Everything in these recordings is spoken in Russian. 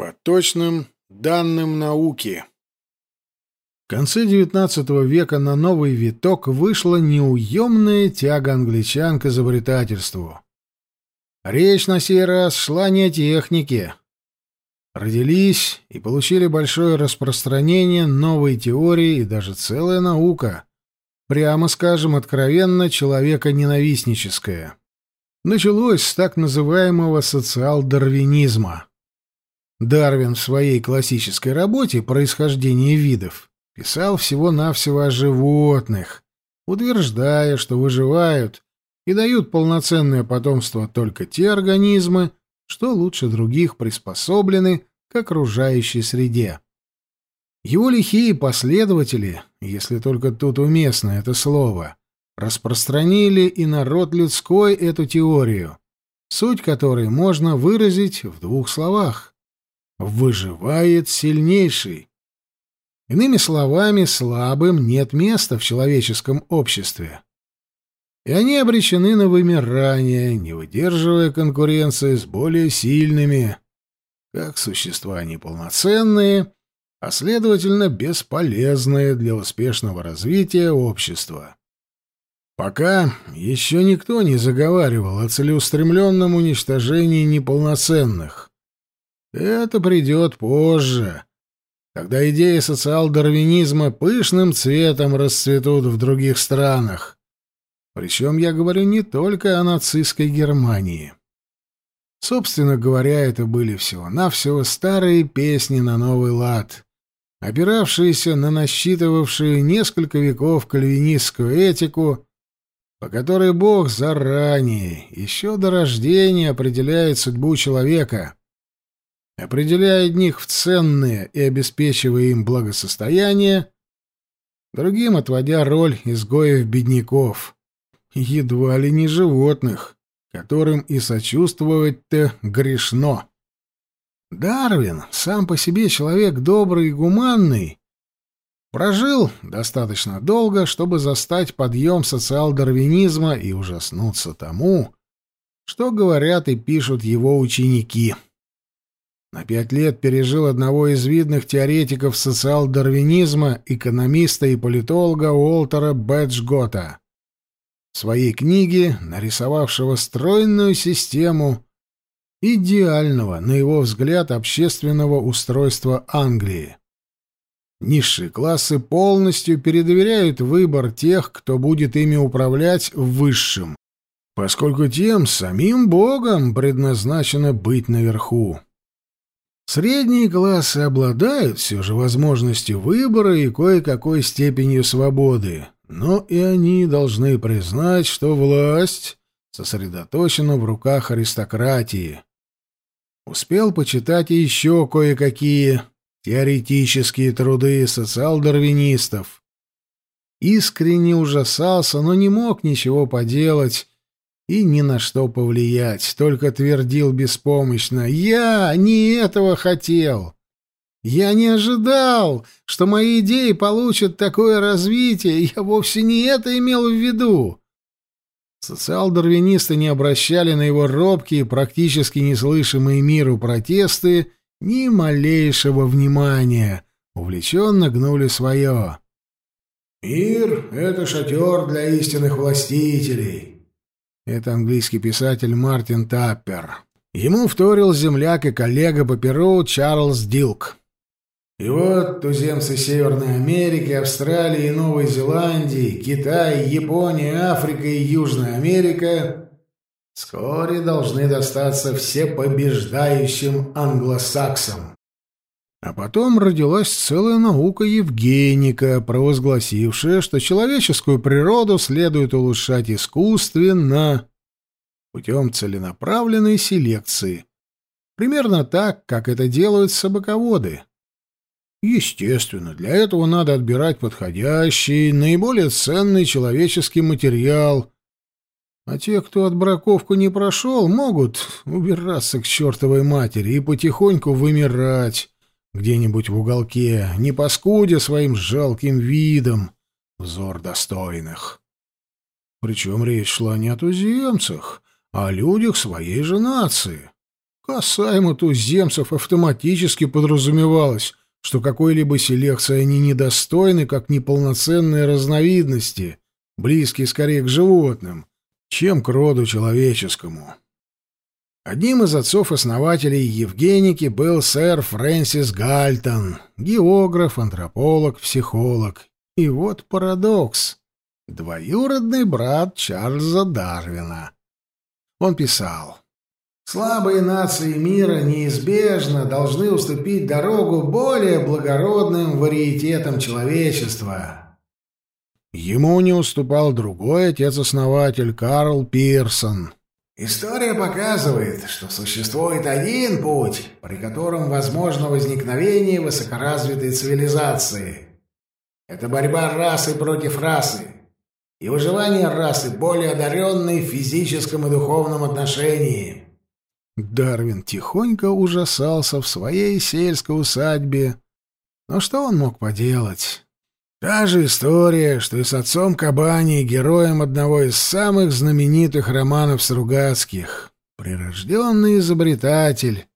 По точным данным науки. В конце XIX века на новый виток вышла неуемная тяга англичан к изобретательству. Речь на сей раз шла не о технике. Родились и получили большое распространение новые теории и даже целая наука, прямо скажем, откровенно человеконенавистническая. Началось с так называемого социал-дарвинизма. Дарвин в своей классической работе «Происхождение видов» писал всего-навсего о животных, утверждая, что выживают и дают полноценное потомство только те организмы, что лучше других приспособлены к окружающей среде. Его лихие последователи, если только тут уместно это слово, распространили и народ людской эту теорию, суть которой можно выразить в двух словах выживает сильнейший. Иными словами, слабым нет места в человеческом обществе. И они обречены на вымирание, не выдерживая конкуренции с более сильными, как существа неполноценные, а, следовательно, бесполезные для успешного развития общества. Пока еще никто не заговаривал о целеустремленном уничтожении неполноценных. Это придет позже, когда идеи социал-дарвинизма пышным цветом расцветут в других странах. Причем я говорю не только о нацистской Германии. Собственно говоря, это были всего-навсего старые песни на новый лад, опиравшиеся на насчитывавшие несколько веков кальвинистскую этику, по которой Бог заранее, еще до рождения, определяет судьбу человека — определяя одних в ценные и обеспечивая им благосостояние, другим отводя роль изгоев-бедняков, едва ли не животных, которым и сочувствовать-то грешно. Дарвин, сам по себе человек добрый и гуманный, прожил достаточно долго, чтобы застать подъем социал-дарвинизма и ужаснуться тому, что говорят и пишут его ученики. На пять лет пережил одного из видных теоретиков социал-дарвинизма, экономиста и политолога Уолтера Бэджгота. В своей книге, нарисовавшего стройную систему идеального, на его взгляд, общественного устройства Англии. Низшие классы полностью передоверяют выбор тех, кто будет ими управлять в высшем, поскольку тем самим Богом предназначено быть наверху. Средние классы обладают все же возможностью выбора и кое-какой степенью свободы, но и они должны признать, что власть сосредоточена в руках аристократии. Успел почитать еще кое-какие теоретические труды социал-дарвинистов. Искренне ужасался, но не мог ничего поделать и ни на что повлиять, только твердил беспомощно «Я не этого хотел!» «Я не ожидал, что мои идеи получат такое развитие, я вовсе не это имел в виду!» Социал-дарвинисты не обращали на его робкие, практически неслышимые миру протесты ни малейшего внимания, увлеченно гнули свое. «Мир — это шатер для истинных властителей. Это английский писатель Мартин Таппер. Ему вторил земляк и коллега по Перу Чарльз Дилк. И вот туземцы Северной Америки, Австралии и Новой Зеландии, Китай, Япония, Африка и Южная Америка вскоре должны достаться всепобеждающим англосаксам. А потом родилась целая наука Евгеника, провозгласившая, что человеческую природу следует улучшать искусственно, путем целенаправленной селекции. Примерно так, как это делают собаководы. Естественно, для этого надо отбирать подходящий, наиболее ценный человеческий материал. А те, кто отбраковку не прошел, могут убираться к чертовой матери и потихоньку вымирать где-нибудь в уголке, не паскудя своим жалким видом взор достойных. Причем речь шла не о туземцах, а о людях своей же нации. Касаемо туземцев автоматически подразумевалось, что какой-либо селекции они недостойны, как неполноценные разновидности, близкие скорее к животным, чем к роду человеческому. Одним из отцов-основателей Евгеники был сэр Фрэнсис Гальтон, географ, антрополог, психолог. И вот парадокс. Двоюродный брат Чарльза Дарвина. Он писал. Слабые нации мира неизбежно должны уступить дорогу более благородным вариететам человечества. Ему не уступал другой отец-основатель Карл Пирсон. История показывает, что существует один путь, при котором возможно возникновение высокоразвитой цивилизации. Это борьба расы против расы и выживание расы более одаренной в физическом и духовном отношении. Дарвин тихонько ужасался в своей сельской усадьбе. Но что он мог поделать? Та же история, что и с отцом Кабани, героем одного из самых знаменитых романов Стругацких. Прирожденный изобретатель.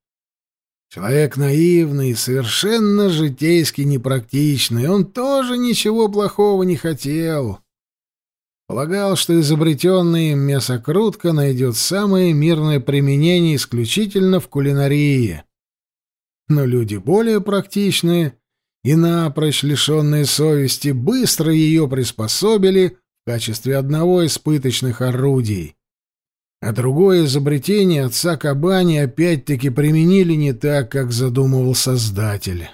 Человек наивный, и совершенно житейски непрактичный. Он тоже ничего плохого не хотел. Полагал, что изобретенная им мясокрутка найдет самое мирное применение исключительно в кулинарии. Но люди более практичные и напрочь лишенные совести быстро ее приспособили в качестве одного из пыточных орудий. А другое изобретение отца Кабани опять-таки применили не так, как задумывал создатель.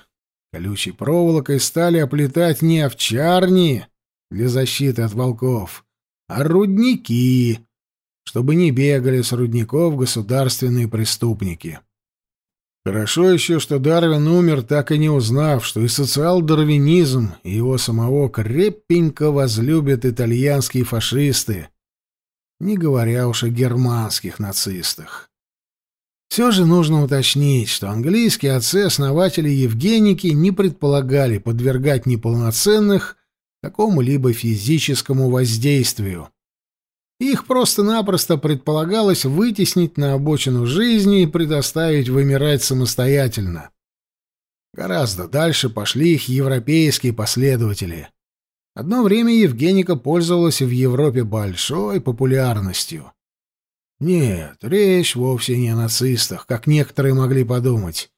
Колючей проволокой стали оплетать не овчарни, для защиты от волков, а рудники, чтобы не бегали с рудников государственные преступники. Хорошо еще, что Дарвин умер, так и не узнав, что и социал-дарвинизм, и его самого крепенько возлюбят итальянские фашисты, не говоря уж о германских нацистах. Все же нужно уточнить, что английские отцы-основатели Евгеники не предполагали подвергать неполноценных какому-либо физическому воздействию. Их просто-напросто предполагалось вытеснить на обочину жизни и предоставить вымирать самостоятельно. Гораздо дальше пошли их европейские последователи. Одно время Евгеника пользовалась в Европе большой популярностью. Нет, речь вовсе не о нацистах, как некоторые могли подумать.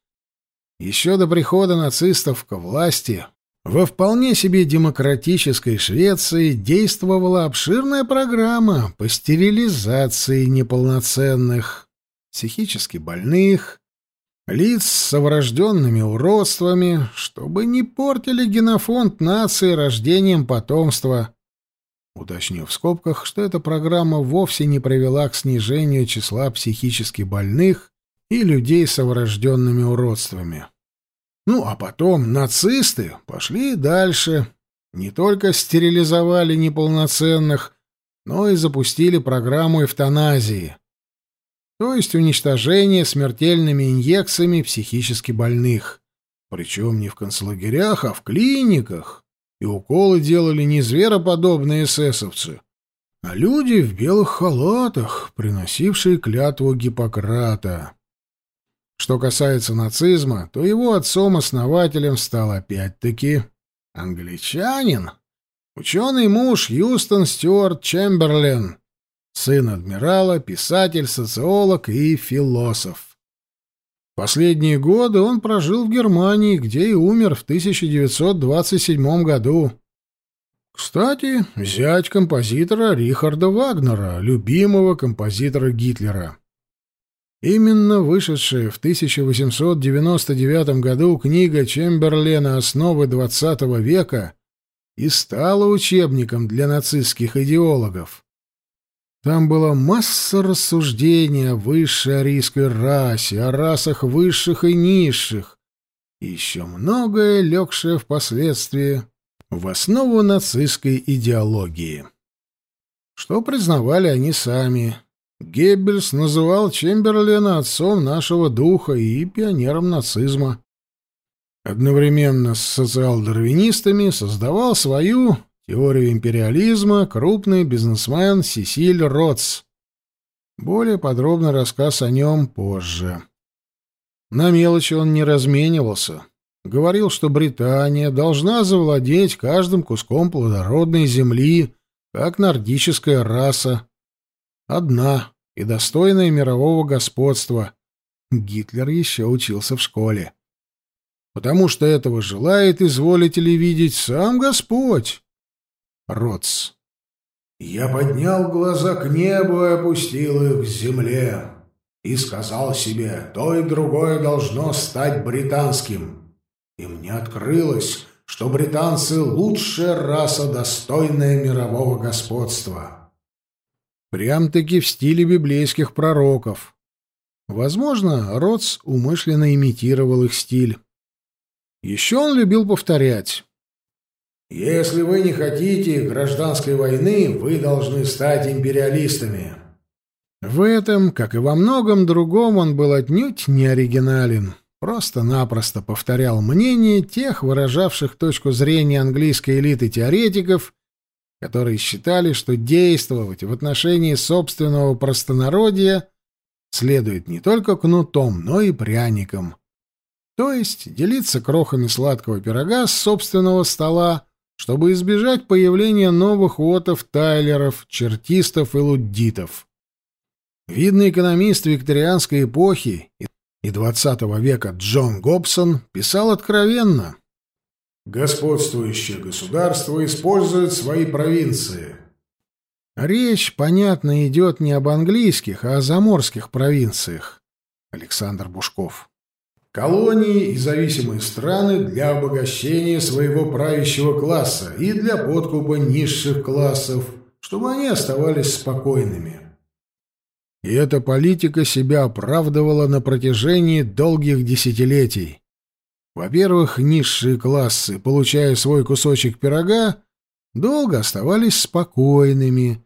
Еще до прихода нацистов к власти во вполне себе демократической Швеции действовала обширная программа по стерилизации неполноценных, психически больных, лиц с врожденными уродствами, чтобы не портили генофонд нации рождением потомства. Уточню в скобках, что эта программа вовсе не привела к снижению числа психически больных и людей с врожденными уродствами. Ну, а потом нацисты пошли дальше. Не только стерилизовали неполноценных, но и запустили программу эвтаназии, то есть уничтожение смертельными инъекциями психически больных. Причем не в концлагерях, а в клиниках. И уколы делали не звероподобные эсэсовцы, а люди в белых халатах, приносившие клятву Гиппократа. Что касается нацизма, то его отцом-основателем стал опять-таки англичанин, ученый муж Юстон Стюарт Чемберлен, сын адмирала, писатель, социолог и философ. Последние годы он прожил в Германии, где и умер в 1927 году. Кстати, зять композитора Рихарда Вагнера, любимого композитора Гитлера. Именно вышедшая в 1899 году книга Чемберлена «Основы XX века» и стала учебником для нацистских идеологов. Там была масса рассуждений о высшей арийской расе, о расах высших и низших, и еще многое, легшее впоследствии в основу нацистской идеологии. Что признавали они сами, Геббельс называл Чемберлена отцом нашего духа и пионером нацизма. Одновременно с социал-дарвинистами создавал свою теорию империализма крупный бизнесмен Сесиль Ротс. Более подробный рассказ о нем позже. На мелочи он не разменивался. Говорил, что Британия должна завладеть каждым куском плодородной земли, как нордическая раса. Одна и достойная мирового господства. Гитлер еще учился в школе. Потому что этого желает, изволите ли видеть, сам Господь. Роц. Я поднял глаза к небу и опустил их к земле. И сказал себе, то и другое должно стать британским. И мне открылось, что британцы — лучшая раса, достойная мирового господства. Прям-таки в стиле библейских пророков. Возможно, Роц умышленно имитировал их стиль. Еще он любил повторять. Если вы не хотите гражданской войны, вы должны стать империалистами. В этом, как и во многом другом, он был отнюдь не оригинален. Просто-напросто повторял мнение тех, выражавших точку зрения английской элиты теоретиков, которые считали, что действовать в отношении собственного простонародья следует не только кнутом, но и пряником. То есть делиться крохами сладкого пирога с собственного стола, чтобы избежать появления новых отов, тайлеров, чертистов и луддитов. Видный экономист викторианской эпохи и XX века Джон Гобсон писал откровенно. «Господствующее государство использует свои провинции». Речь, понятно, идет не об английских, а о заморских провинциях. Александр Бушков колонии и зависимые страны для обогащения своего правящего класса и для подкупа низших классов, чтобы они оставались спокойными. И эта политика себя оправдывала на протяжении долгих десятилетий. Во-первых, низшие классы, получая свой кусочек пирога, долго оставались спокойными,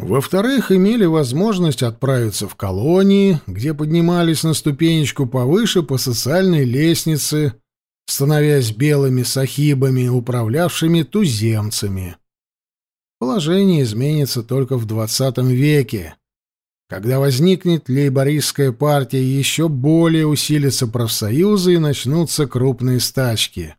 во-вторых, имели возможность отправиться в колонии, где поднимались на ступенечку повыше по социальной лестнице, становясь белыми сахибами, управлявшими туземцами. Положение изменится только в XX веке, когда возникнет лейбористская партия, еще более усилятся профсоюзы и начнутся крупные стачки.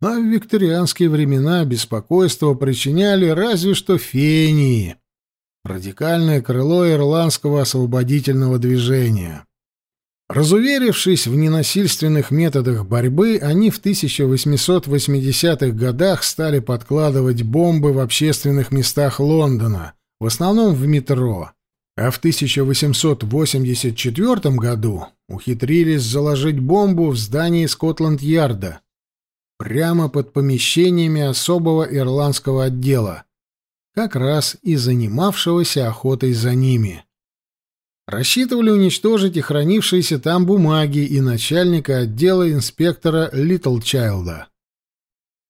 А в викторианские времена беспокойство причиняли разве что фении — радикальное крыло ирландского освободительного движения. Разуверившись в ненасильственных методах борьбы, они в 1880-х годах стали подкладывать бомбы в общественных местах Лондона, в основном в метро. А в 1884 году ухитрились заложить бомбу в здании Скотланд-Ярда, прямо под помещениями особого ирландского отдела, как раз и занимавшегося охотой за ними. Рассчитывали уничтожить и хранившиеся там бумаги и начальника отдела инспектора Литлчайлда.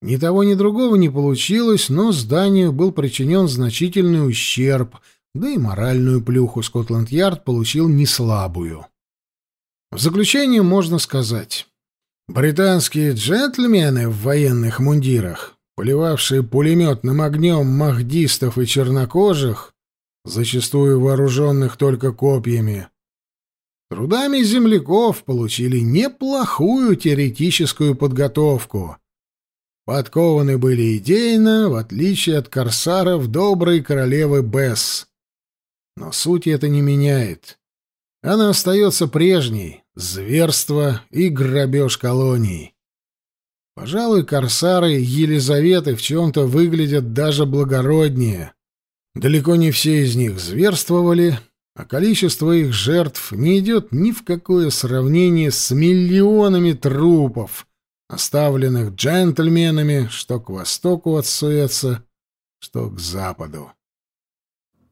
Ни того, ни другого не получилось, но зданию был причинен значительный ущерб, да и моральную плюху Скотланд-Ярд получил неслабую. В заключение можно сказать, британские джентльмены в военных мундирах поливавшие пулеметным огнем махдистов и чернокожих, зачастую вооруженных только копьями, трудами земляков получили неплохую теоретическую подготовку. Подкованы были идейно, в отличие от корсаров доброй королевы Бесс. Но суть это не меняет. Она остается прежней — зверство и грабеж колоний. Пожалуй, корсары Елизаветы в чем-то выглядят даже благороднее. Далеко не все из них зверствовали, а количество их жертв не идет ни в какое сравнение с миллионами трупов, оставленных джентльменами что к востоку от Суэца, что к западу.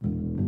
Thank you.